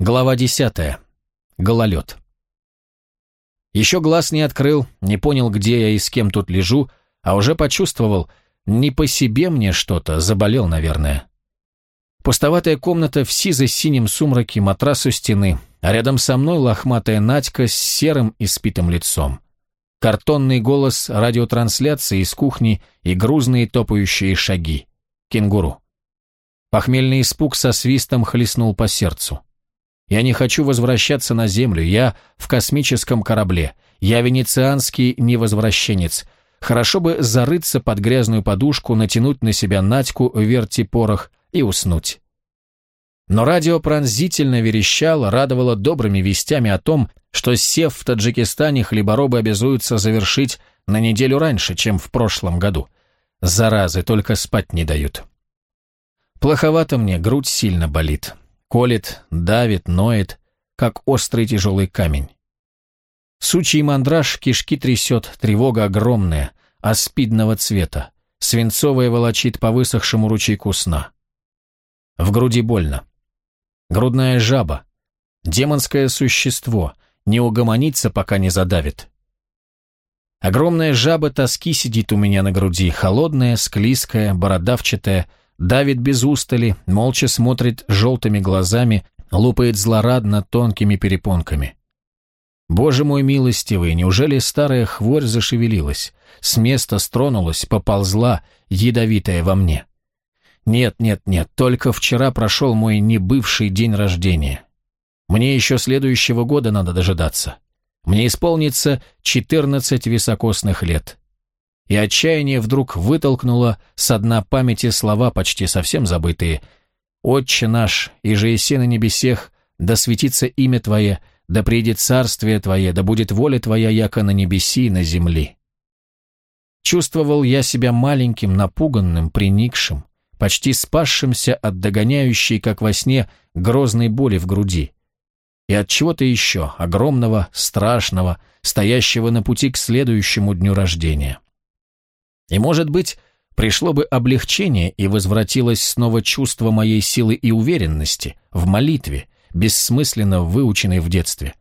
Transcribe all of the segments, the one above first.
Глава десятая. Гололед. Еще глаз не открыл, не понял, где я и с кем тут лежу, а уже почувствовал, не по себе мне что-то, заболел, наверное. Пустоватая комната в сизо-синем сумраке, матрас у стены, а рядом со мной лохматая Надька с серым испитым лицом. Картонный голос радиотрансляции из кухни и грузные топающие шаги. Кенгуру. Похмельный испуг со свистом хлестнул по сердцу. Я не хочу возвращаться на Землю, я в космическом корабле. Я венецианский невозвращенец. Хорошо бы зарыться под грязную подушку, натянуть на себя Надьку в вертипорох и уснуть. Но радио пронзительно верещало, радовало добрыми вестями о том, что сев в Таджикистане хлеборобы обязуются завершить на неделю раньше, чем в прошлом году. Заразы только спать не дают. Плоховато мне, грудь сильно болит. Колет, давит, ноет, как острый тяжелый камень. Сучий мандраж кишки трясет, тревога огромная, аспидного цвета, свинцовая волочит по высохшему ручейку сна. В груди больно. Грудная жаба, демонское существо, не угомонится, пока не задавит. Огромная жаба тоски сидит у меня на груди, холодная, склизкая, бородавчатая, давит без устали, молча смотрит желтыми глазами, лупает злорадно тонкими перепонками. Боже мой милостивый, неужели старая хворь зашевелилась, с места стронулась, поползла, ядовитая во мне? Нет, нет, нет, только вчера прошел мой небывший день рождения. Мне еще следующего года надо дожидаться. Мне исполнится четырнадцать високосных лет и отчаяние вдруг вытолкнуло со дна памяти слова, почти совсем забытые. «Отче наш, и же еси на небесех, да светится имя Твое, да придет царствие Твое, да будет воля Твоя, яко на небеси и на земли». Чувствовал я себя маленьким, напуганным, приникшим, почти спасшимся от догоняющей, как во сне, грозной боли в груди. И от чего-то еще, огромного, страшного, стоящего на пути к следующему дню рождения. И, может быть, пришло бы облегчение и возвратилось снова чувство моей силы и уверенности в молитве, бессмысленно выученной в детстве.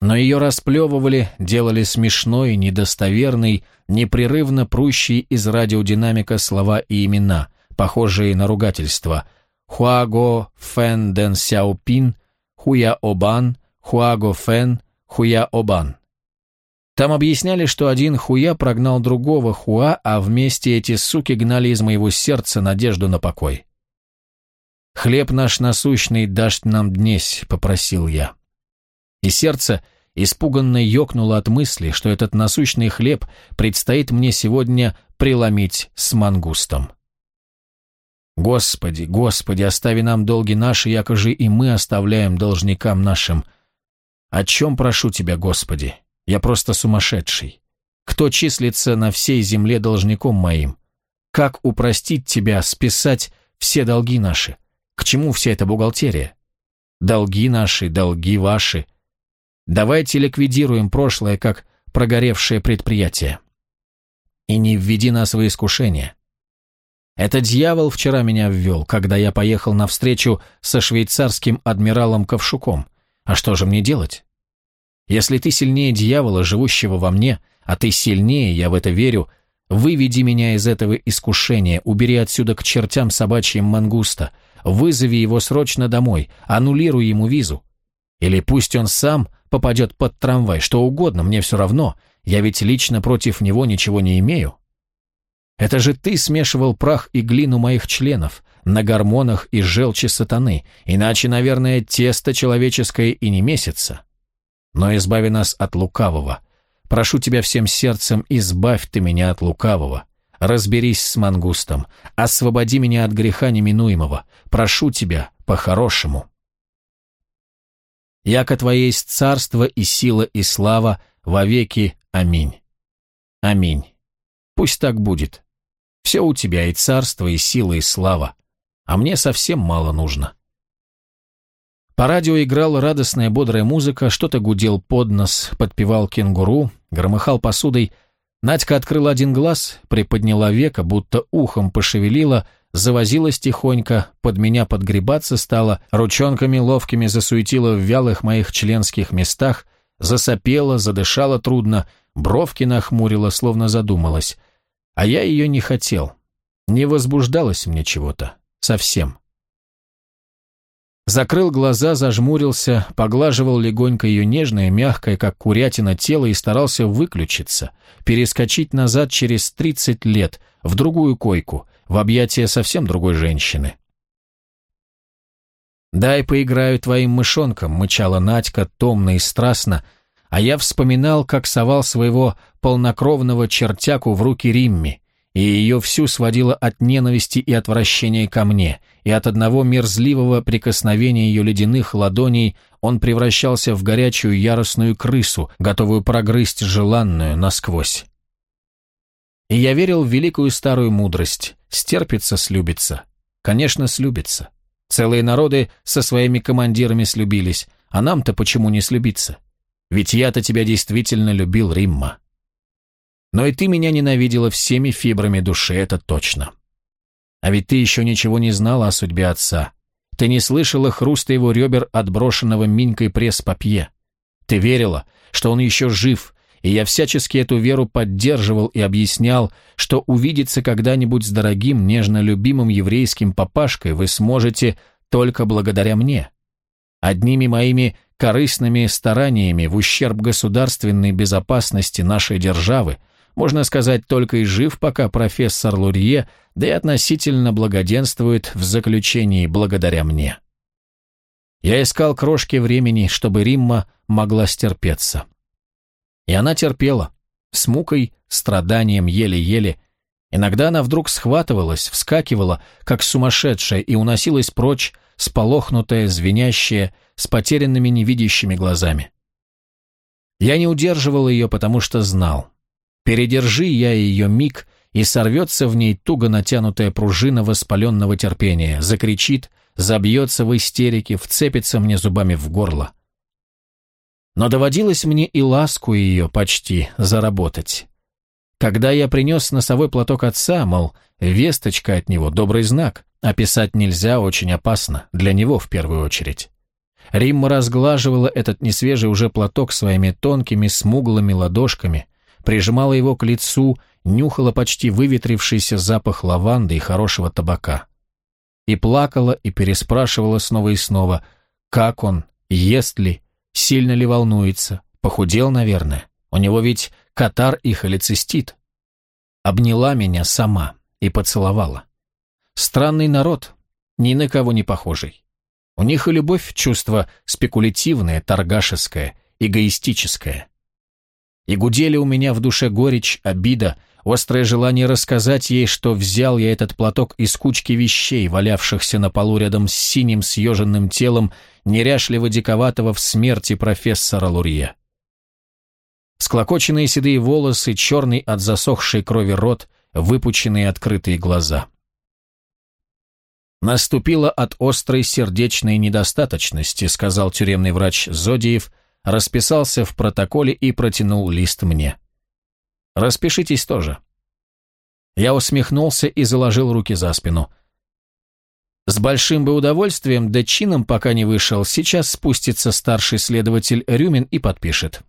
Но ее расплевывали, делали смешной, недостоверный, непрерывно прущий из радиодинамика слова и имена, похожие на ругательство «Хуаго фэн дэн сяопин», «Хуя обан», «Хуаго фэн», «Хуя обан». Там объясняли, что один хуя прогнал другого хуа, а вместе эти суки гнали из моего сердца надежду на покой. «Хлеб наш насущный дашь нам днесь», — попросил я. И сердце испуганно ёкнуло от мысли, что этот насущный хлеб предстоит мне сегодня преломить с мангустом. Господи, Господи, остави нам долги наши, якоже и мы оставляем должникам нашим. О чем прошу Тебя, Господи? Я просто сумасшедший. Кто числится на всей земле должником моим? Как упростить тебя, списать все долги наши? К чему вся эта бухгалтерия? Долги наши, долги ваши. Давайте ликвидируем прошлое, как прогоревшее предприятие. И не введи нас в искушение. Это дьявол вчера меня ввел, когда я поехал на встречу со швейцарским адмиралом Ковшуком. А что же мне делать? Если ты сильнее дьявола, живущего во мне, а ты сильнее, я в это верю, выведи меня из этого искушения, убери отсюда к чертям собачьим мангуста, вызови его срочно домой, аннулируй ему визу. Или пусть он сам попадет под трамвай, что угодно, мне все равно, я ведь лично против него ничего не имею. Это же ты смешивал прах и глину моих членов, на гормонах и желчи сатаны, иначе, наверное, тесто человеческое и не месится но избави нас от лукавого. Прошу тебя всем сердцем, избавь ты меня от лукавого. Разберись с мангустом, освободи меня от греха неминуемого. Прошу тебя по-хорошему. Яко Твое есть царство и сила и слава вовеки. Аминь. Аминь. Пусть так будет. Все у тебя и царство, и сила, и слава. А мне совсем мало нужно. По радио играла радостная бодрая музыка, что-то гудел под нос, подпевал кенгуру, громыхал посудой. Надька открыла один глаз, приподняла века, будто ухом пошевелила, завозилась тихонько, под меня подгребаться стала, ручонками ловкими засуетила в вялых моих членских местах, засопела, задышала трудно, бровки нахмурила, словно задумалась. А я ее не хотел. Не возбуждалось мне чего-то. Совсем. Закрыл глаза, зажмурился, поглаживал легонько ее нежное, мягкое, как курятина, тело и старался выключиться, перескочить назад через 30 лет, в другую койку, в объятия совсем другой женщины. «Дай поиграю твоим мышонком», — мычала Надька томно и страстно, а я вспоминал, как совал своего полнокровного чертяку в руки Римми, и ее всю сводило от ненависти и отвращения ко мне, и от одного мерзливого прикосновения ее ледяных ладоней он превращался в горячую яростную крысу, готовую прогрызть желанную насквозь. И я верил в великую старую мудрость «стерпится, слюбится». Конечно, слюбится. Целые народы со своими командирами слюбились, а нам-то почему не слюбиться? Ведь я-то тебя действительно любил, Римма. Но и ты меня ненавидела всеми фибрами души, это точно. А ведь ты еще ничего не знала о судьбе отца. Ты не слышала хруста его ребер от брошенного Минькой пресс-папье. Ты верила, что он еще жив, и я всячески эту веру поддерживал и объяснял, что увидеться когда-нибудь с дорогим, нежно любимым еврейским папашкой вы сможете только благодаря мне. Одними моими корыстными стараниями в ущерб государственной безопасности нашей державы – можно сказать, только и жив пока профессор Лурье, да и относительно благоденствует в заключении благодаря мне. Я искал крошки времени, чтобы Римма могла стерпеться. И она терпела, с мукой, страданием еле-еле. Иногда она вдруг схватывалась, вскакивала, как сумасшедшая, и уносилась прочь, сполохнутая, звенящая, с потерянными невидящими глазами. Я не удерживал ее, потому что знал. Передержи я ее миг, и сорвется в ней туго натянутая пружина воспаленного терпения, закричит, забьется в истерике, вцепится мне зубами в горло. Но доводилось мне и ласку ее почти заработать. Когда я принес носовой платок отца, мол, весточка от него, добрый знак, описать нельзя, очень опасно, для него в первую очередь. Римма разглаживала этот несвежий уже платок своими тонкими смуглыми ладошками, прижимала его к лицу, нюхала почти выветрившийся запах лаванды и хорошего табака. И плакала, и переспрашивала снова и снова, как он, ест ли, сильно ли волнуется, похудел, наверное, у него ведь катар и холецистит. Обняла меня сама и поцеловала. Странный народ, ни на кого не похожий. У них и любовь чувство спекулятивное, торгашеское, эгоистическое. И гудели у меня в душе горечь, обида, острое желание рассказать ей, что взял я этот платок из кучки вещей, валявшихся на полу рядом с синим съеженным телом неряшливо диковатого в смерти профессора Лурье. Склокоченные седые волосы, черный от засохшей крови рот, выпученные открытые глаза. «Наступило от острой сердечной недостаточности», сказал тюремный врач Зодиев, — расписался в протоколе и протянул лист мне. «Распишитесь тоже». Я усмехнулся и заложил руки за спину. С большим бы удовольствием, да чином пока не вышел, сейчас спустится старший следователь Рюмин и подпишет.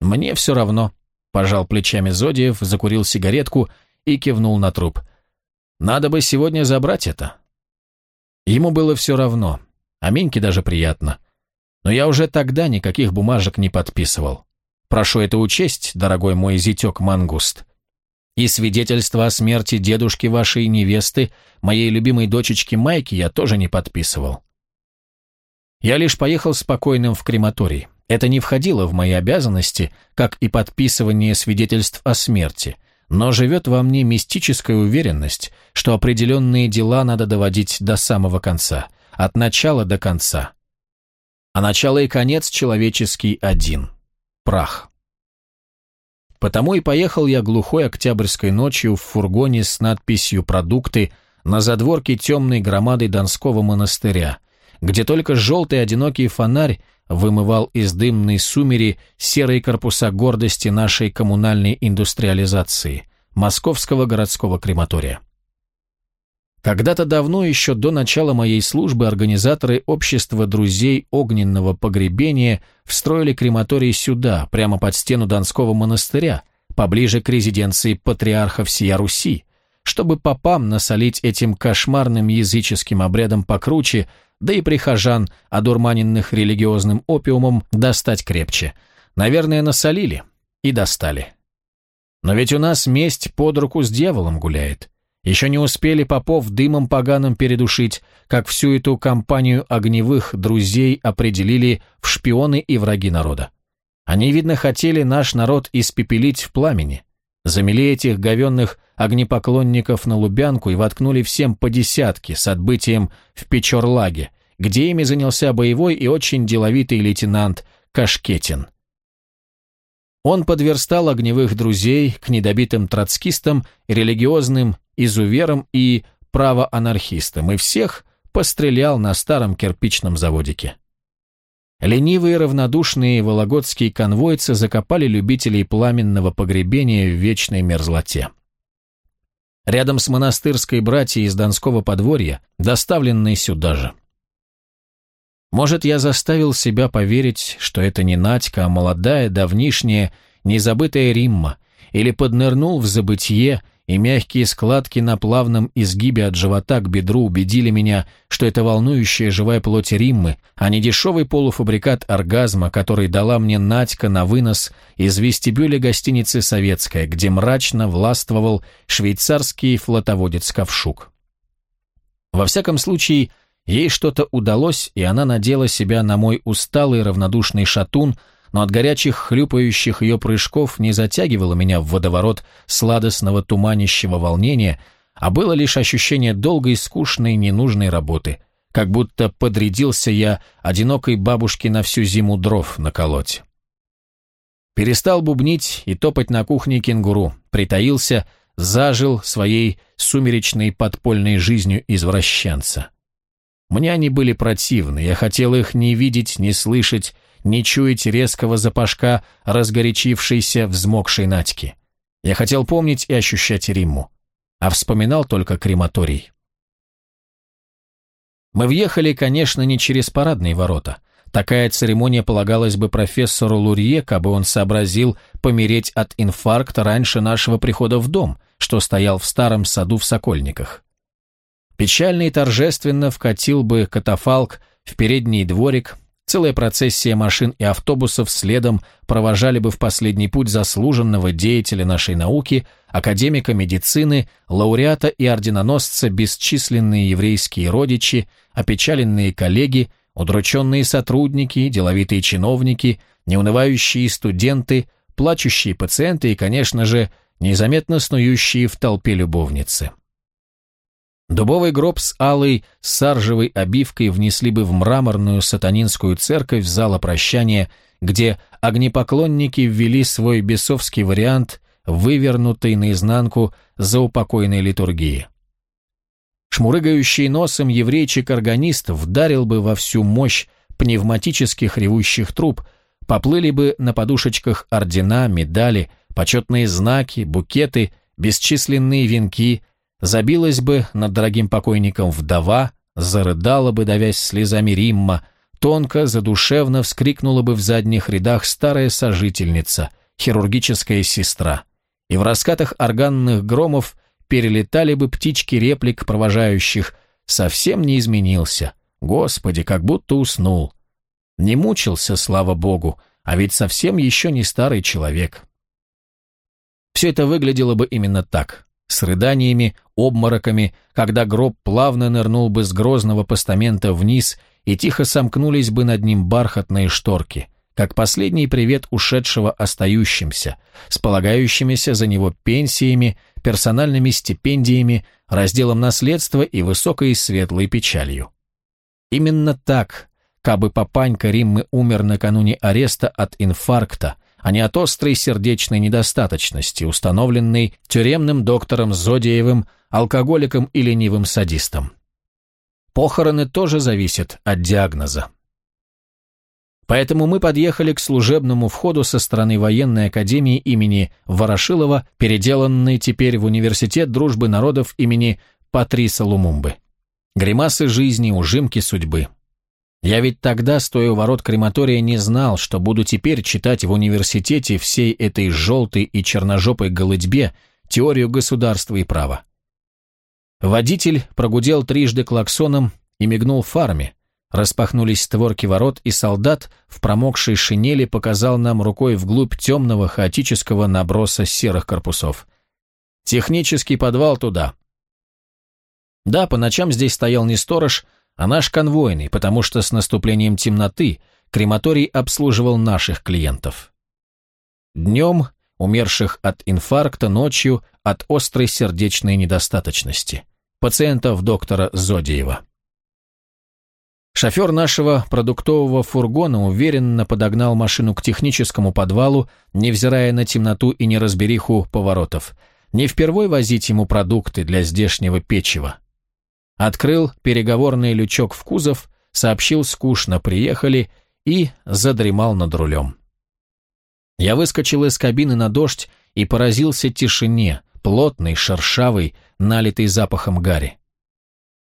«Мне все равно», – пожал плечами Зодиев, закурил сигаретку и кивнул на труп. «Надо бы сегодня забрать это». Ему было все равно, а Миньке даже приятно. Но я уже тогда никаких бумажек не подписывал. Прошу это учесть, дорогой мой зятек Мангуст. И свидетельство о смерти дедушки вашей невесты, моей любимой дочечки Майки, я тоже не подписывал. Я лишь поехал спокойным в крематорий. Это не входило в мои обязанности, как и подписывание свидетельств о смерти, но живет во мне мистическая уверенность, что определенные дела надо доводить до самого конца, от начала до конца, а начало и конец человеческий один – прах. Потому и поехал я глухой октябрьской ночью в фургоне с надписью «Продукты» на задворке темной громады Донского монастыря, где только желтый одинокий фонарь вымывал из дымной сумери серые корпуса гордости нашей коммунальной индустриализации – Московского городского крематория. Когда-то давно, еще до начала моей службы, организаторы общества друзей огненного погребения встроили крематорий сюда, прямо под стену Донского монастыря, поближе к резиденции патриарха всея Руси, чтобы попам насолить этим кошмарным языческим обрядом покруче, да и прихожан, одурманенных религиозным опиумом, достать крепче. Наверное, насолили и достали. Но ведь у нас месть под руку с дьяволом гуляет. Еще не успели попов дымом поганым передушить, как всю эту компанию огневых друзей определили в шпионы и враги народа. Они, видно, хотели наш народ испепелить в пламени. Замели этих говенных огнепоклонников на Лубянку и воткнули всем по десятке с отбытием в Печорлаге, где ими занялся боевой и очень деловитый лейтенант Кашкетин. Он подверстал огневых друзей к недобитым троцкистам, религиозным изуверам и правоанархистам, и всех пострелял на старом кирпичном заводике. Ленивые равнодушные вологодские конвойцы закопали любителей пламенного погребения в вечной мерзлоте. Рядом с монастырской братьей из Донского подворья, доставленной сюда же. Может, я заставил себя поверить, что это не Надька, а молодая, давнишняя, незабытая Римма, или поднырнул в забытье, и мягкие складки на плавном изгибе от живота к бедру убедили меня, что это волнующая живая плоть Риммы, а не дешевый полуфабрикат оргазма, который дала мне Надька на вынос из вестибюля гостиницы «Советская», где мрачно властвовал швейцарский флотоводец Ковшук. Во всяком случае, Ей что-то удалось, и она надела себя на мой усталый равнодушный шатун, но от горячих хлюпающих ее прыжков не затягивало меня в водоворот сладостного туманящего волнения, а было лишь ощущение долгой, скучной, ненужной работы, как будто подрядился я одинокой бабушке на всю зиму дров наколоть. Перестал бубнить и топать на кухне кенгуру, притаился, зажил своей сумеречной подпольной жизнью извращенца. Мне они были противны, я хотел их не видеть, не слышать, не чуять резкого запашка разгорячившейся, взмокшей Надьки. Я хотел помнить и ощущать Римму, а вспоминал только крематорий. Мы въехали, конечно, не через парадные ворота. Такая церемония полагалась бы профессору Лурье, кабы он сообразил помереть от инфаркта раньше нашего прихода в дом, что стоял в старом саду в Сокольниках. Печально и торжественно вкатил бы катафалк в передний дворик, целая процессия машин и автобусов следом провожали бы в последний путь заслуженного деятеля нашей науки, академика медицины, лауреата и орденоносца бесчисленные еврейские родичи, опечаленные коллеги, удрученные сотрудники, деловитые чиновники, неунывающие студенты, плачущие пациенты и, конечно же, незаметно снующие в толпе любовницы. Дубовый гроб с алой саржевой обивкой внесли бы в мраморную сатанинскую церковь зала прощания, где огнепоклонники ввели свой бесовский вариант, вывернутый наизнанку заупокойной литургии. Шмурыгающий носом еврейчик-органист вдарил бы во всю мощь пневматических ревущих труб, поплыли бы на подушечках ордена, медали, почетные знаки, букеты, бесчисленные венки – Забилась бы над дорогим покойником вдова, зарыдала бы, давясь слезами Римма, тонко, задушевно вскрикнула бы в задних рядах старая сожительница, хирургическая сестра. И в раскатах органных громов перелетали бы птички реплик провожающих. Совсем не изменился. Господи, как будто уснул. Не мучился, слава богу, а ведь совсем еще не старый человек. Все это выглядело бы именно так с рыданиями, обмороками, когда гроб плавно нырнул бы с грозного постамента вниз и тихо сомкнулись бы над ним бархатные шторки, как последний привет ушедшего остающимся, с полагающимися за него пенсиями, персональными стипендиями, разделом наследства и высокой светлой печалью. Именно так, кабы папанька Риммы умер накануне ареста от инфаркта, а не от острой сердечной недостаточности, установленной тюремным доктором Зодиевым, алкоголиком и ленивым садистом. Похороны тоже зависят от диагноза. Поэтому мы подъехали к служебному входу со стороны военной академии имени Ворошилова, переделанной теперь в Университет дружбы народов имени Патриса Лумумбы. Гримасы жизни, ужимки судьбы. Я ведь тогда, стоя у ворот крематория, не знал, что буду теперь читать в университете всей этой желтой и черножопой голытьбе теорию государства и права. Водитель прогудел трижды клаксоном и мигнул фарами. Распахнулись створки ворот, и солдат в промокшей шинели показал нам рукой вглубь темного хаотического наброса серых корпусов. «Технический подвал туда». Да, по ночам здесь стоял не сторож, а наш конвойный, потому что с наступлением темноты крематорий обслуживал наших клиентов. Днем умерших от инфаркта, ночью от острой сердечной недостаточности. Пациентов доктора Зодиева. Шофер нашего продуктового фургона уверенно подогнал машину к техническому подвалу, невзирая на темноту и неразбериху поворотов. Не впервой возить ему продукты для здешнего печива. Открыл переговорный лючок в кузов, сообщил скучно «приехали» и задремал над рулем. Я выскочил из кабины на дождь и поразился тишине, плотной, шершавой, налитой запахом гари.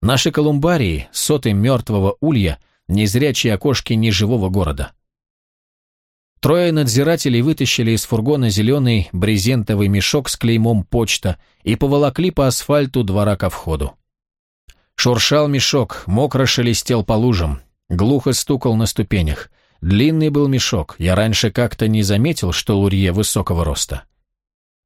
Наши колумбарии, соты мертвого улья, незрячие окошки неживого города. Трое надзирателей вытащили из фургона зеленый брезентовый мешок с клеймом «Почта» и поволокли по асфальту двора ко входу. Шуршал мешок, мокро шелестел по лужам, глухо стукал на ступенях. Длинный был мешок, я раньше как-то не заметил, что Лурье высокого роста.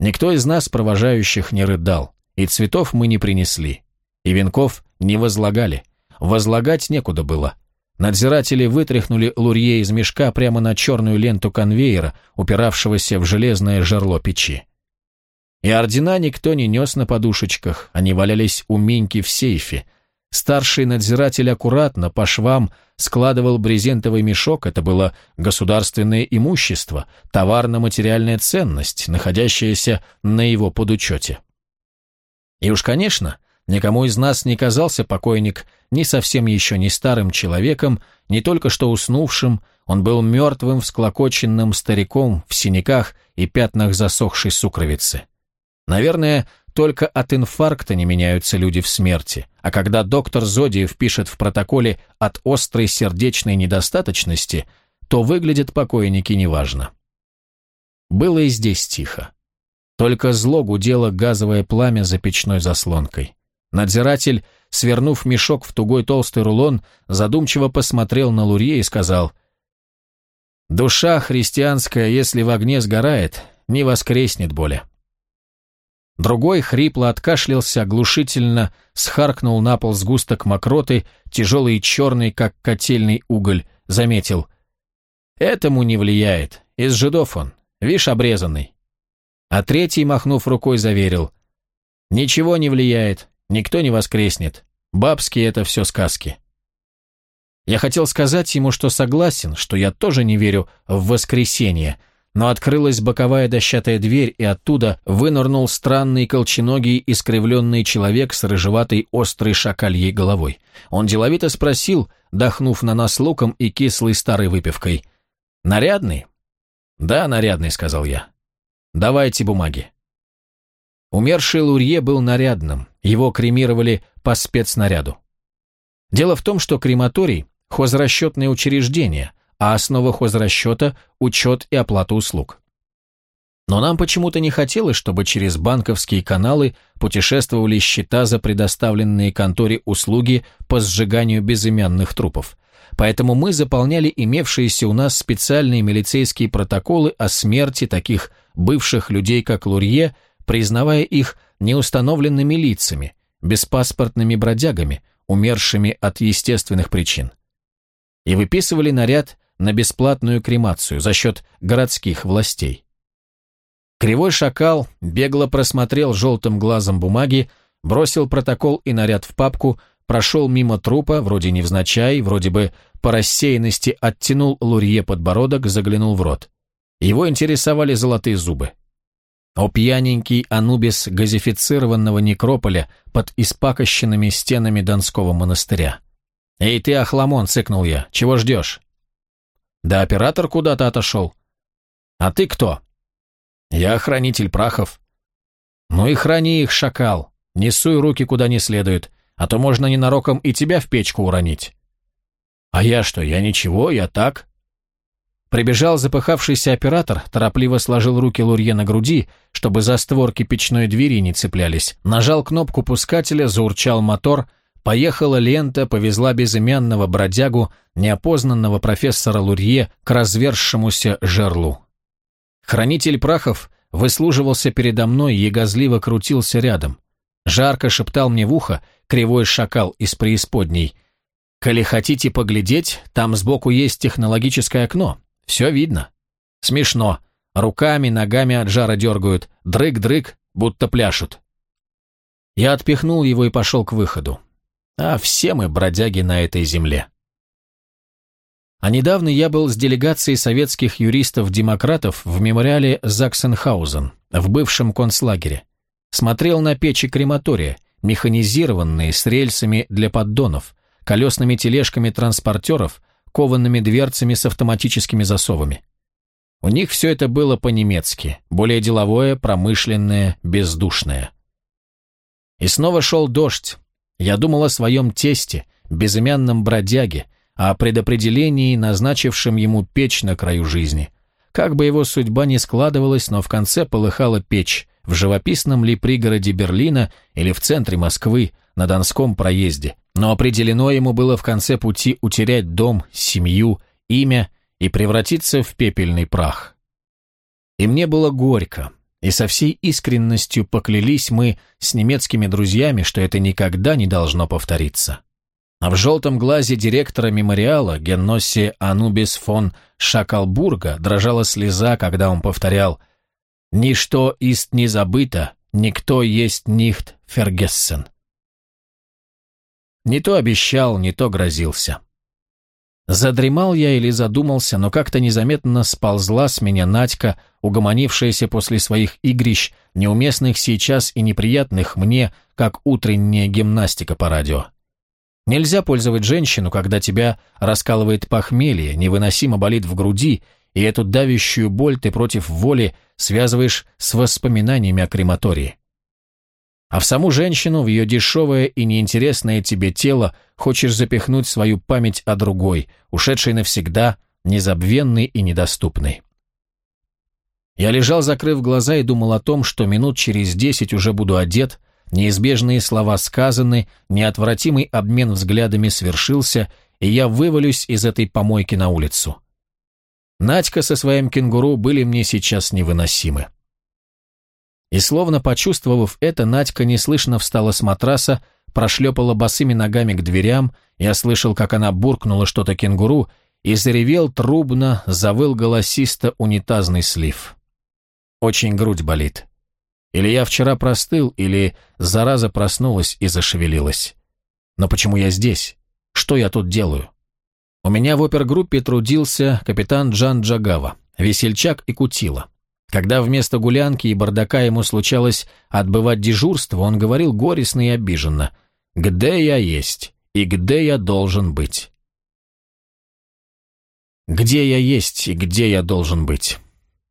Никто из нас, провожающих, не рыдал, и цветов мы не принесли, и венков не возлагали. Возлагать некуда было. Надзиратели вытряхнули Лурье из мешка прямо на черную ленту конвейера, упиравшегося в железное жерло печи. И ордена никто не нес на подушечках, они валялись у Миньки в сейфе, Старший надзиратель аккуратно по швам складывал брезентовый мешок, это было государственное имущество, товарно-материальная ценность, находящаяся на его подучете. И уж, конечно, никому из нас не казался покойник ни совсем еще не старым человеком, не только что уснувшим, он был мертвым, всклокоченным стариком в синяках и пятнах засохшей сукровицы. Наверное, только от инфаркта не меняются люди в смерти, а когда доктор Зодиев пишет в протоколе «от острой сердечной недостаточности», то выглядят покойники неважно. Было и здесь тихо. Только зло гудело газовое пламя за печной заслонкой. Надзиратель, свернув мешок в тугой толстый рулон, задумчиво посмотрел на Лурье и сказал «Душа христианская, если в огне сгорает, не воскреснет более». Другой хрипло откашлялся, оглушительно схаркнул на пол сгусток мокроты, тяжелый и черный, как котельный уголь, заметил. «Этому не влияет. Из жидов он. Вишь, обрезанный». А третий, махнув рукой, заверил. «Ничего не влияет. Никто не воскреснет. Бабские это все сказки». Я хотел сказать ему, что согласен, что я тоже не верю в воскресенье, но открылась боковая дощатая дверь, и оттуда вынырнул странный колченогий искривленный человек с рыжеватой острой шакальей головой. Он деловито спросил, дохнув на нас луком и кислой старой выпивкой. «Нарядный?» «Да, нарядный», — сказал я. «Давайте бумаги». Умерший Лурье был нарядным, его кремировали по спецнаряду. Дело в том, что крематорий – хозрасчетное учреждение – а основа хозрасчета – учет и оплата услуг. Но нам почему-то не хотелось, чтобы через банковские каналы путешествовали счета за предоставленные конторе услуги по сжиганию безымянных трупов. Поэтому мы заполняли имевшиеся у нас специальные милицейские протоколы о смерти таких бывших людей, как Лурье, признавая их неустановленными лицами, беспаспортными бродягами, умершими от естественных причин. И выписывали наряд на бесплатную кремацию за счет городских властей. Кривой шакал бегло просмотрел желтым глазом бумаги, бросил протокол и наряд в папку, прошел мимо трупа, вроде невзначай, вроде бы по рассеянности оттянул Лурье подбородок, заглянул в рот. Его интересовали золотые зубы. О пьяненький анубис газифицированного некрополя под испакощенными стенами Донского монастыря. «Эй ты, Ахламон!» — цыкнул я. «Чего ждешь?» Да оператор куда-то отошел. А ты кто? Я хранитель прахов. Ну и храни их, шакал. Не суй руки куда не следует, а то можно ненароком и тебя в печку уронить». «А я что, я ничего, я так?» Прибежал запыхавшийся оператор, торопливо сложил руки Лурье на груди, чтобы за створки печной двери не цеплялись, нажал кнопку пускателя, заурчал мотор, поехала лента, повезла безымянного бродягу, неопознанного профессора Лурье к разверзшемуся жерлу. Хранитель прахов выслуживался передо мной, ягозливо крутился рядом. Жарко шептал мне в ухо кривой шакал из преисподней. «Коли хотите поглядеть, там сбоку есть технологическое окно. Все видно. Смешно. Руками, ногами от жара дергают. Дрык-дрык, будто пляшут». Я отпихнул его и пошел к выходу. А все мы бродяги на этой земле. А недавно я был с делегацией советских юристов-демократов в мемориале Заксенхаузен, в бывшем концлагере. Смотрел на печи крематория, механизированные, с рельсами для поддонов, колесными тележками транспортеров, коваными дверцами с автоматическими засовами. У них все это было по-немецки, более деловое, промышленное, бездушное. И снова шел дождь. Я думал о своем тесте, безымянном бродяге, о предопределении, назначившем ему печь на краю жизни. Как бы его судьба ни складывалась, но в конце полыхала печь, в живописном ли пригороде Берлина или в центре Москвы, на Донском проезде. Но определено ему было в конце пути утерять дом, семью, имя и превратиться в пепельный прах. И мне было горько, и со всей искренностью поклялись мы с немецкими друзьями, что это никогда не должно повториться. А в желтом глазе директора мемориала Генноси Анубис фон Шакалбурга дрожала слеза, когда он повторял «Ничто ист не забыто, никто есть нихт фергессен». Не то обещал, не то грозился. Задремал я или задумался, но как-то незаметно сползла с меня Надька, угомонившаяся после своих игрищ, неуместных сейчас и неприятных мне, как утренняя гимнастика по радио. Нельзя пользовать женщину, когда тебя раскалывает похмелье, невыносимо болит в груди, и эту давящую боль ты против воли связываешь с воспоминаниями о крематории. А в саму женщину, в ее дешевое и неинтересное тебе тело, хочешь запихнуть свою память о другой, ушедшей навсегда, незабвенной и недоступной. Я лежал, закрыв глаза, и думал о том, что минут через десять уже буду одет, Неизбежные слова сказаны, неотвратимый обмен взглядами свершился, и я вывалюсь из этой помойки на улицу. Надька со своим кенгуру были мне сейчас невыносимы. И словно почувствовав это, Надька неслышно встала с матраса, прошлепала босыми ногами к дверям, я слышал, как она буркнула что-то кенгуру, и заревел трубно, завыл голосисто унитазный слив. Очень грудь болит. Или я вчера простыл, или зараза проснулась и зашевелилась. Но почему я здесь? Что я тут делаю? У меня в опергруппе трудился капитан Джан Джагава, весельчак и кутила. Когда вместо гулянки и бардака ему случалось отбывать дежурство, он говорил горестно и обиженно «Где я есть и где я должен быть?» «Где я есть и где я должен быть?»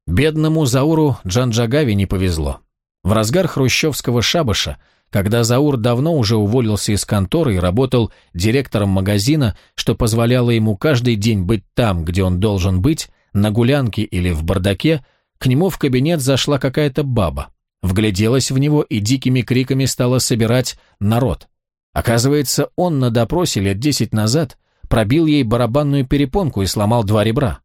Бедному Зауру Джанджагаве не повезло. В разгар хрущевского шабаша, когда Заур давно уже уволился из конторы и работал директором магазина, что позволяло ему каждый день быть там, где он должен быть, на гулянке или в бардаке, к нему в кабинет зашла какая-то баба, вгляделась в него и дикими криками стала собирать народ. Оказывается, он на допросе лет десять назад пробил ей барабанную перепонку и сломал два ребра.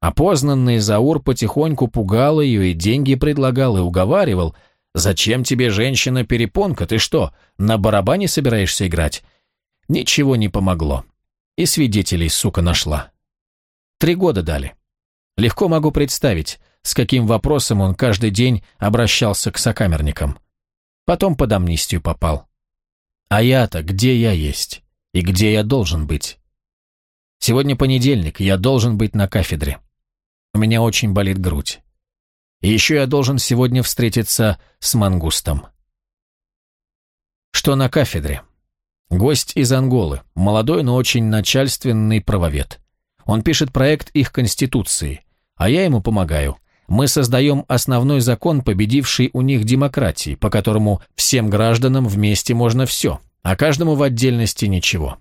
Опознанный Заур потихоньку пугал ее и деньги предлагал и уговаривал. «Зачем тебе, женщина, перепонка? Ты что, на барабане собираешься играть?» Ничего не помогло. И свидетелей, сука, нашла. Три года дали. Легко могу представить, с каким вопросом он каждый день обращался к сокамерникам. Потом под амнистию попал. А я-то где я есть? И где я должен быть? Сегодня понедельник, я должен быть на кафедре. У меня очень болит грудь. И еще я должен сегодня встретиться с мангустом. Что на кафедре? Гость из Анголы, молодой, но очень начальственный правовед. Он пишет проект их конституции, а я ему помогаю. Мы создаем основной закон, победивший у них демократии, по которому всем гражданам вместе можно все, а каждому в отдельности ничего.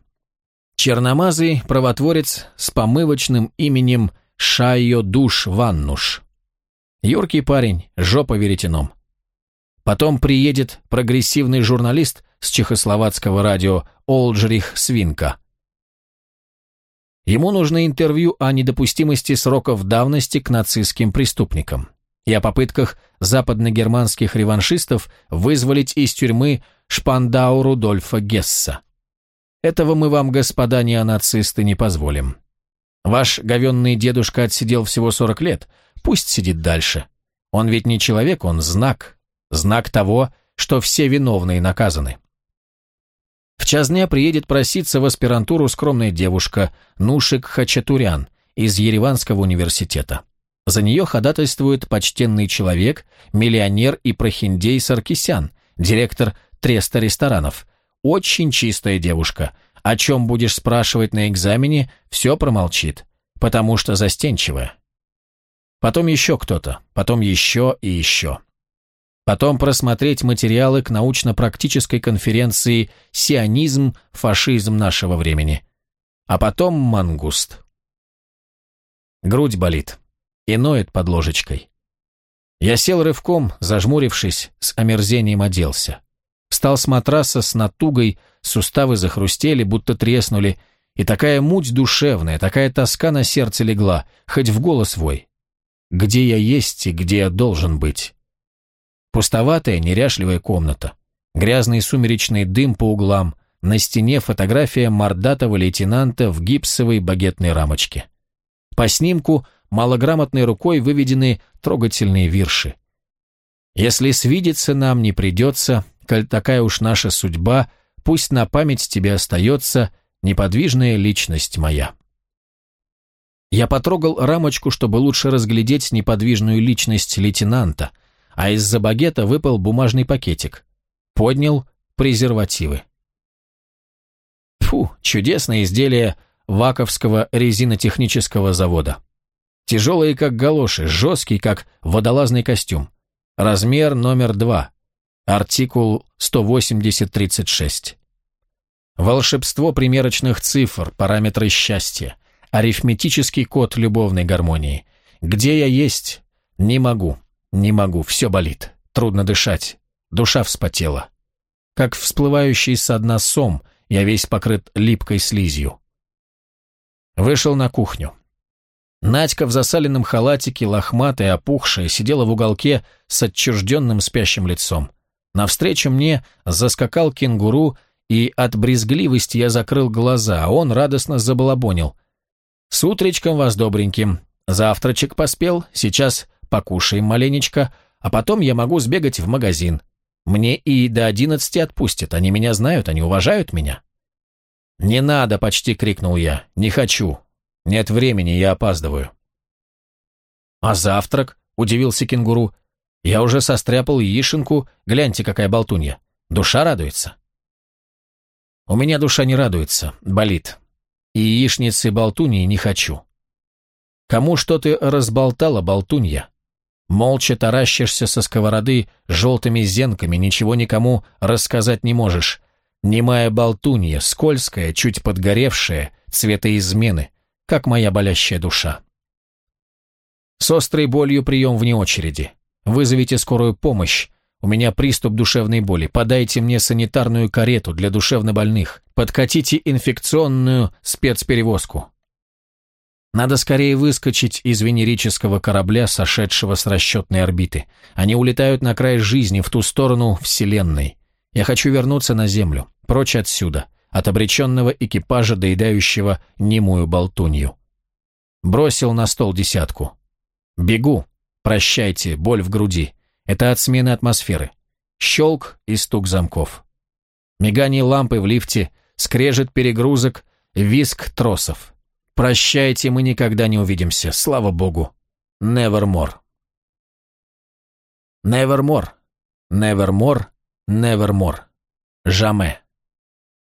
Черномазый правотворец с помывочным именем Шайо Душ Ваннуш. Юркий парень, жопа веретеном. Потом приедет прогрессивный журналист с чехословацкого радио Олджрих Свинка. Ему нужно интервью о недопустимости сроков давности к нацистским преступникам и о попытках западногерманских реваншистов вызволить из тюрьмы Шпандау Рудольфа Гесса. Этого мы вам, господа неонацисты, не позволим. Ваш говенный дедушка отсидел всего 40 лет, пусть сидит дальше. Он ведь не человек, он знак, Знак того, что все виновные наказаны. В час дня приедет проситься в аспирантуру скромная девушка Нушик Хачатурян из Ереванского университета. За нее ходатайствует почтенный человек, миллионер и прохиндей Саркисян, директор треста ресторанов. Очень чистая девушка. О чем будешь спрашивать на экзамене, все промолчит, потому что застенчивая. Потом еще кто-то, потом еще и еще. Потом просмотреть материалы к научно-практической конференции «Сионизм. Фашизм нашего времени». А потом мангуст. Грудь болит. И ноет под ложечкой. Я сел рывком, зажмурившись, с омерзением оделся. Встал с матраса с натугой, суставы захрустели, будто треснули, и такая муть душевная, такая тоска на сердце легла, хоть в голос вой. Где я есть и где я должен быть? Пустоватая, неряшливая комната. Грязный сумеречный дым по углам. На стене фотография мордатого лейтенанта в гипсовой багетной рамочке. По снимку малограмотной рукой выведены трогательные вирши. «Если свидеться нам не придется, коль такая уж наша судьба, пусть на память тебе остается неподвижная личность моя». Я потрогал рамочку, чтобы лучше разглядеть неподвижную личность лейтенанта – а из-за багета выпал бумажный пакетик. Поднял презервативы. Фу, чудесное изделие Ваковского резинотехнического завода. Тяжелые, как галоши, жесткий, как водолазный костюм. Размер номер два. Артикул 18036. Волшебство примерочных цифр, параметры счастья, арифметический код любовной гармонии. Где я есть? Не могу. Не могу, все болит. Трудно дышать. Душа вспотела. Как всплывающий со дна сом, я весь покрыт липкой слизью. Вышел на кухню. Надька в засаленном халатике, лохматая, опухшая, сидела в уголке с отчужденным спящим лицом. Навстречу мне заскакал кенгуру, и от брезгливости я закрыл глаза, а он радостно забалабонил. «С утречком вас добреньким. Завтрачек поспел, сейчас покушаем маленечко, а потом я могу сбегать в магазин. Мне и до одиннадцати отпустят, они меня знают, они уважают меня». «Не надо!» — почти крикнул я. «Не хочу. Нет времени, я опаздываю». «А завтрак?» — удивился кенгуру. «Я уже состряпал яишенку, гляньте, какая болтунья. Душа радуется». «У меня душа не радуется, болит. И яичницы болтуньи не хочу». «Кому что ты разболтала, болтунья?» Молча таращишься со сковороды желтыми зенками, ничего никому рассказать не можешь. Немая болтунья, скользкая, чуть подгоревшая, цвета измены, как моя болящая душа. С острой болью прием вне очереди. Вызовите скорую помощь. У меня приступ душевной боли. Подайте мне санитарную карету для душевнобольных. Подкатите инфекционную спецперевозку. Надо скорее выскочить из венерического корабля, сошедшего с расчетной орбиты. Они улетают на край жизни, в ту сторону Вселенной. Я хочу вернуться на Землю, прочь отсюда, от обреченного экипажа, доедающего немую болтунью. Бросил на стол десятку. Бегу. Прощайте, боль в груди. Это от смены атмосферы. Щелк и стук замков. Мигание лампы в лифте, скрежет перегрузок, виск тросов. Прощайте, мы никогда не увидимся, слава богу. Nevermore. Nevermore. Nevermore. Nevermore. Жаме.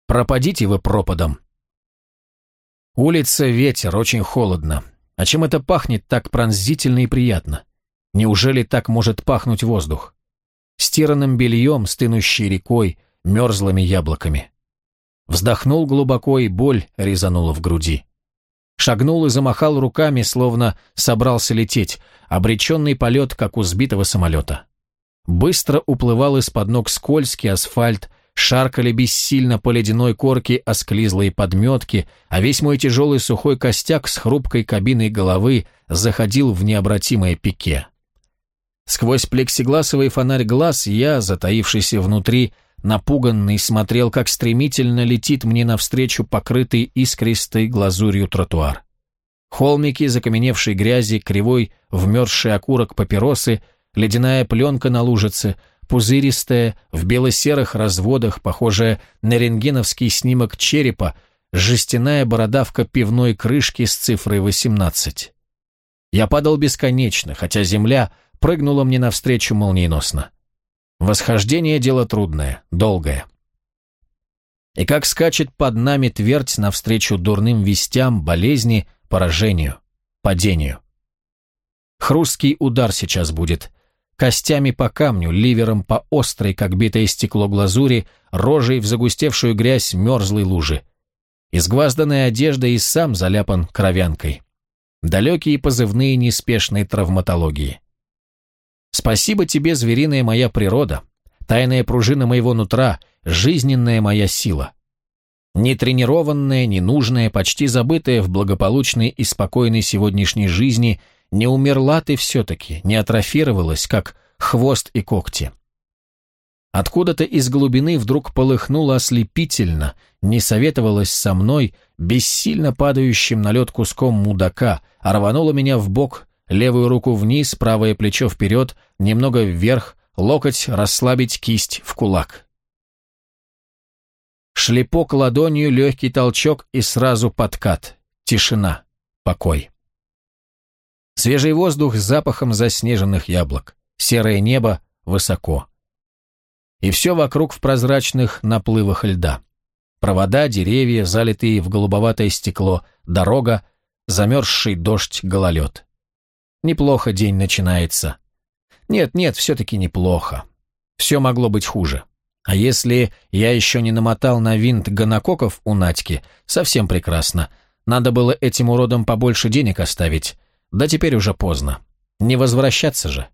Пропадите вы пропадом. Улица, ветер, очень холодно. А чем это пахнет так пронзительно и приятно? Неужели так может пахнуть воздух? Стиранным бельем, стынущей рекой, мерзлыми яблоками. Вздохнул глубоко, и боль резанула в груди. Шагнул и замахал руками, словно собрался лететь, обреченный полет, как у сбитого самолета. Быстро уплывал из-под ног скользкий асфальт, шаркали бессильно по ледяной корке осклизлые подметки, а весь мой тяжелый сухой костяк с хрупкой кабиной головы заходил в необратимое пике. Сквозь плексигласовый фонарь глаз я, затаившийся внутри, напуганный, смотрел, как стремительно летит мне навстречу покрытый искристой глазурью тротуар. Холмики, закаменевшей грязи, кривой, вмерзший окурок папиросы, ледяная пленка на лужице, пузыристая, в бело-серых разводах, похожая на рентгеновский снимок черепа, жестяная бородавка пивной крышки с цифрой 18. Я падал бесконечно, хотя земля прыгнула мне навстречу молниеносно. Восхождение – дело трудное, долгое. И как скачет под нами твердь навстречу дурным вестям, болезни, поражению, падению. Хрусткий удар сейчас будет. Костями по камню, ливером по острой, как битое стекло глазури, рожей в загустевшую грязь мерзлой лужи. Изгвазданная одежда и сам заляпан кровянкой. Далекие позывные неспешной травматологии. Спасибо тебе, звериная моя природа, тайная пружина моего нутра, жизненная моя сила. Нетренированная, ненужная, почти забытая в благополучной и спокойной сегодняшней жизни, не умерла ты все-таки, не атрофировалась, как хвост и когти. Откуда-то из глубины вдруг полыхнуло ослепительно, не советовалась со мной, бессильно падающим на лед куском мудака, а рвануло меня в бок левую руку вниз, правое плечо вперед, немного вверх, локоть расслабить кисть в кулак. Шлепок ладонью, легкий толчок и сразу подкат. Тишина. Покой. Свежий воздух с запахом заснеженных яблок. Серое небо высоко. И все вокруг в прозрачных наплывах льда. Провода, деревья, залитые в голубоватое стекло, дорога, замерзший дождь, гололед. Неплохо день начинается. Нет, нет, все-таки неплохо. Все могло быть хуже. А если я еще не намотал на винт гонококов у Надьки, совсем прекрасно. Надо было этим уродам побольше денег оставить. Да теперь уже поздно. Не возвращаться же.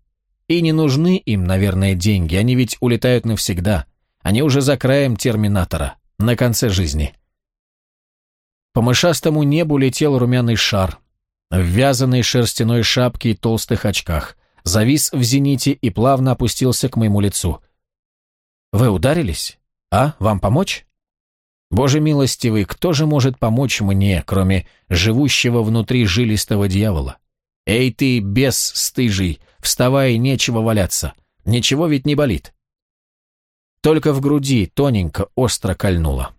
И не нужны им, наверное, деньги, они ведь улетают навсегда. Они уже за краем терминатора, на конце жизни. По мышастому небу летел румяный шар, в вязаной шерстяной шапке и толстых очках, завис в зените и плавно опустился к моему лицу. «Вы ударились? А, вам помочь?» «Боже милостивый, кто же может помочь мне, кроме живущего внутри жилистого дьявола? Эй ты, бес стыжий, вставай, нечего валяться, ничего ведь не болит». Только в груди тоненько остро кольнуло.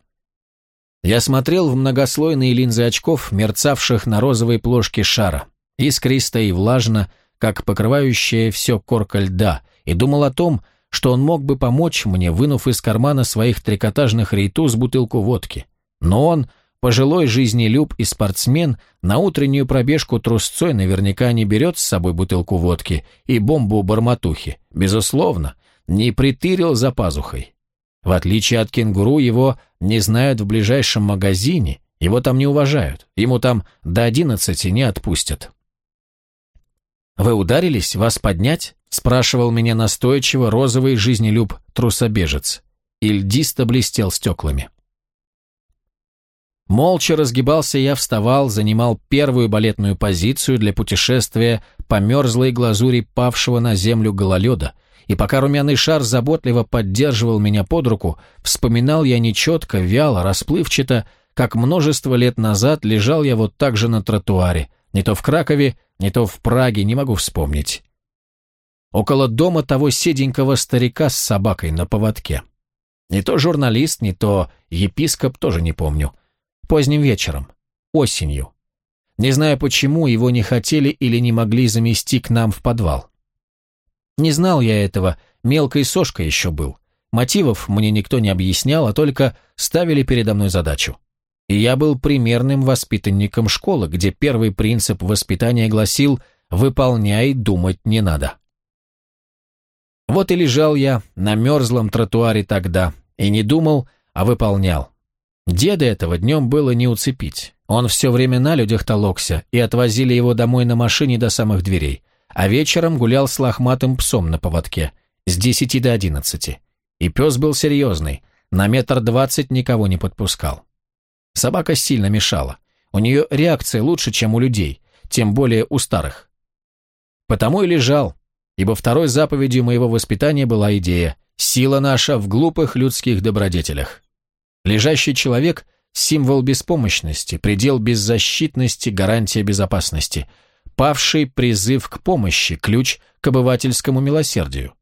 Я смотрел в многослойные линзы очков, мерцавших на розовой плошке шара, искристо и влажно, как покрывающая все корка льда, и думал о том, что он мог бы помочь мне, вынув из кармана своих трикотажных рейтуз бутылку водки. Но он, пожилой жизнелюб и спортсмен, на утреннюю пробежку трусцой наверняка не берет с собой бутылку водки и бомбу барматухи, безусловно, не притырил за пазухой. В отличие от кенгуру, его не знают в ближайшем магазине, его там не уважают, ему там до одиннадцати не отпустят. «Вы ударились? Вас поднять?» – спрашивал меня настойчиво розовый жизнелюб трусобежец. Ильдисто блестел стеклами. Молча разгибался я, вставал, занимал первую балетную позицию для путешествия по мерзлой глазури павшего на землю гололеда – и пока румяный шар заботливо поддерживал меня под руку, вспоминал я нечетко, вяло, расплывчато, как множество лет назад лежал я вот так же на тротуаре, не то в Кракове, не то в Праге, не могу вспомнить. Около дома того седенького старика с собакой на поводке. Не то журналист, не то епископ, тоже не помню. Поздним вечером, осенью. Не знаю почему, его не хотели или не могли замести к нам в подвал. Не знал я этого, мелкой сошкой еще был. Мотивов мне никто не объяснял, а только ставили передо мной задачу. И я был примерным воспитанником школы, где первый принцип воспитания гласил выполняй, думать не надо. Вот и лежал я на мерзлом тротуаре тогда, и не думал, а выполнял. Деда этого днем было не уцепить. Он все время на людях толокся, и отвозили его домой на машине до самых дверей, а вечером гулял с лохматым псом на поводке, с десяти до одиннадцати. И пес был серьезный, на метр двадцать никого не подпускал. Собака сильно мешала. У нее реакция лучше, чем у людей, тем более у старых. Потому и лежал, ибо второй заповедью моего воспитания была идея «Сила наша в глупых людских добродетелях». Лежащий человек – символ беспомощности, предел беззащитности, гарантия безопасности. Павший – призыв к помощи, ключ к обывательскому милосердию.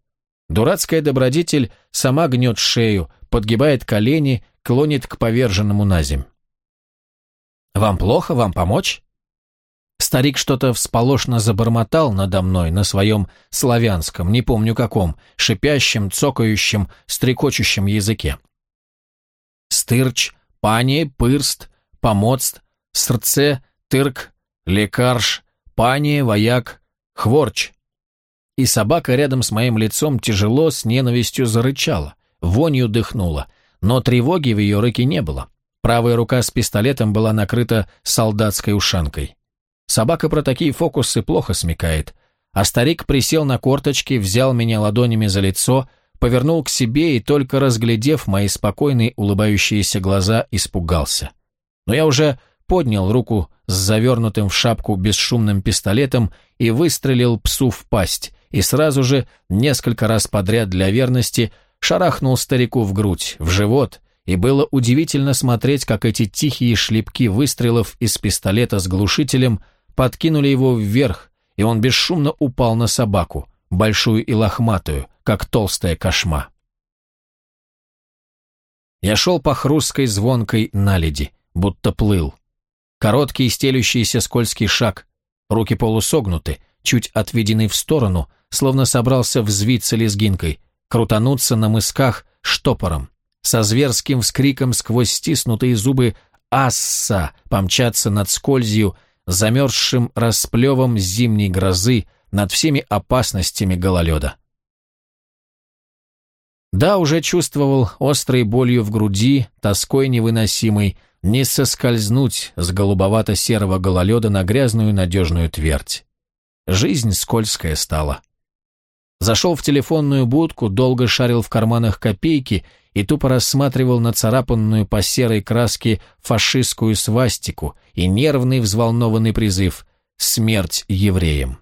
Дурацкая добродетель сама гнет шею, подгибает колени, клонит к поверженному наземь. «Вам плохо? Вам помочь?» Старик что-то всполошно забормотал надо мной на своем славянском, не помню каком, шипящем, цокающем, стрекочущем языке. Стырч, пани, пырст, помоцт, срце, тырк, лекарш, пани, вояк, хворч. И собака рядом с моим лицом тяжело, с ненавистью зарычала, вонью дыхнула, но тревоги в ее рыке не было. Правая рука с пистолетом была накрыта солдатской ушанкой. Собака про такие фокусы плохо смекает. А старик присел на корточки, взял меня ладонями за лицо, повернул к себе и, только разглядев мои спокойные улыбающиеся глаза, испугался. Но я уже поднял руку с завернутым в шапку бесшумным пистолетом и выстрелил псу в пасть, и сразу же, несколько раз подряд для верности, шарахнул старику в грудь, в живот, и было удивительно смотреть, как эти тихие шлепки выстрелов из пистолета с глушителем – подкинули его вверх, и он бесшумно упал на собаку, большую и лохматую, как толстая кошма. Я шел по хрусткой звонкой наледи, будто плыл. Короткий стелющийся скользкий шаг, руки полусогнуты, чуть отведены в сторону, словно собрался взвиться лезгинкой, крутануться на мысках штопором, со зверским вскриком сквозь стиснутые зубы «Асса!» помчаться над скользью, замерзшим расплевом зимней грозы над всеми опасностями гололеда. Да, уже чувствовал острой болью в груди, тоской невыносимой, не соскользнуть с голубовато-серого гололеда на грязную надежную твердь. Жизнь скользкая стала. Зашел в телефонную будку, долго шарил в карманах копейки и тупо рассматривал нацарапанную по серой краске фашистскую свастику и нервный взволнованный призыв «Смерть евреям».